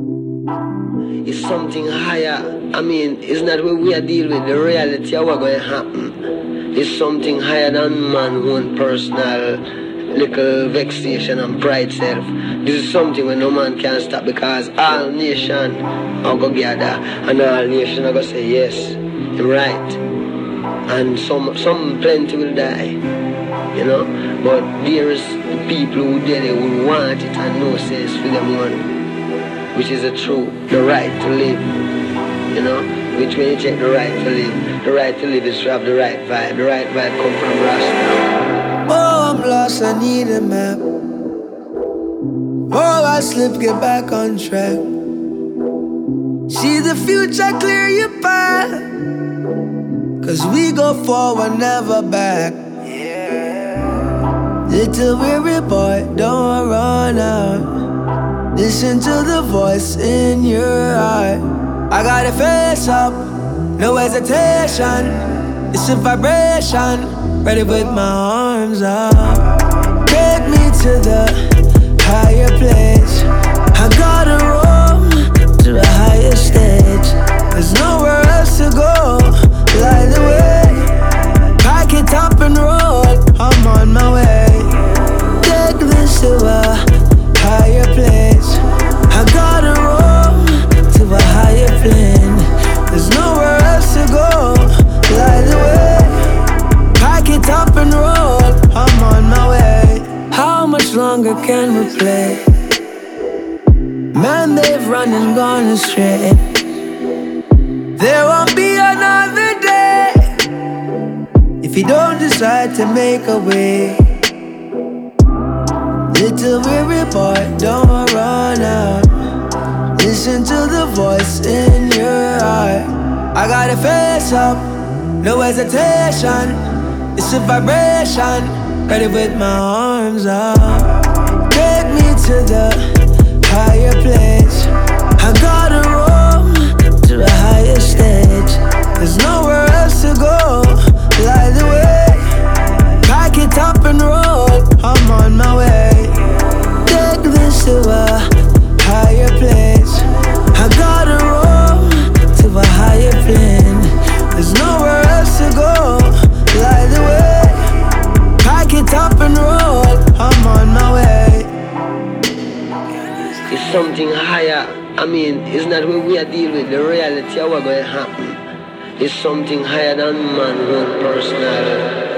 It's something higher. I mean, it's not what we are dealing with, the reality of what's going to happen. It's something higher than man own personal little vexation and pride self. This is something where no man can stop because all nation are to gather and all nation are to say yes, you're right. And some some plenty will die. You know? But there is the people who did it who want it and know says for them one which is the truth, the right to live. You know, which when you check the right to live, the right to live is to have the right vibe. The right vibe come from Rasta. Oh, I'm lost, I need a map. Oh, I slip, get back on track. See the future, clear your path. Cause we go forward, never back. Little weary boy, don't run out. Listen to the voice in your heart. I gotta face up, no hesitation. It's a vibration, ready with my arms up. Take me to the higher place. Longer can we play? Man, they've run and gone astray. There won't be another day if you don't decide to make a way. Little weary boy, don't run out. Listen to the voice in your heart. I gotta face up, no hesitation. It's a vibration, ready with my arms up. It's something higher. I mean, it's not what we are dealing with, the reality of what's going to happen. It's something higher than man own personal